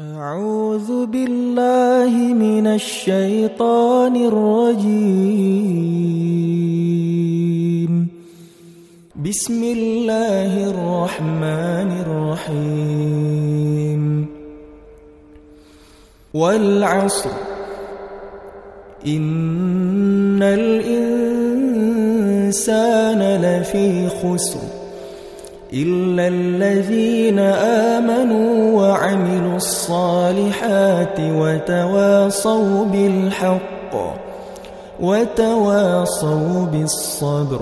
أعوذ بالله من الشيطان الرجيم. بسم الله الرحمن الرحيم. والعصر. إن الإنسان لفي خسر إلا الذين آمنوا الصالحات وتواصوا بالحق وتواصوا بالصبر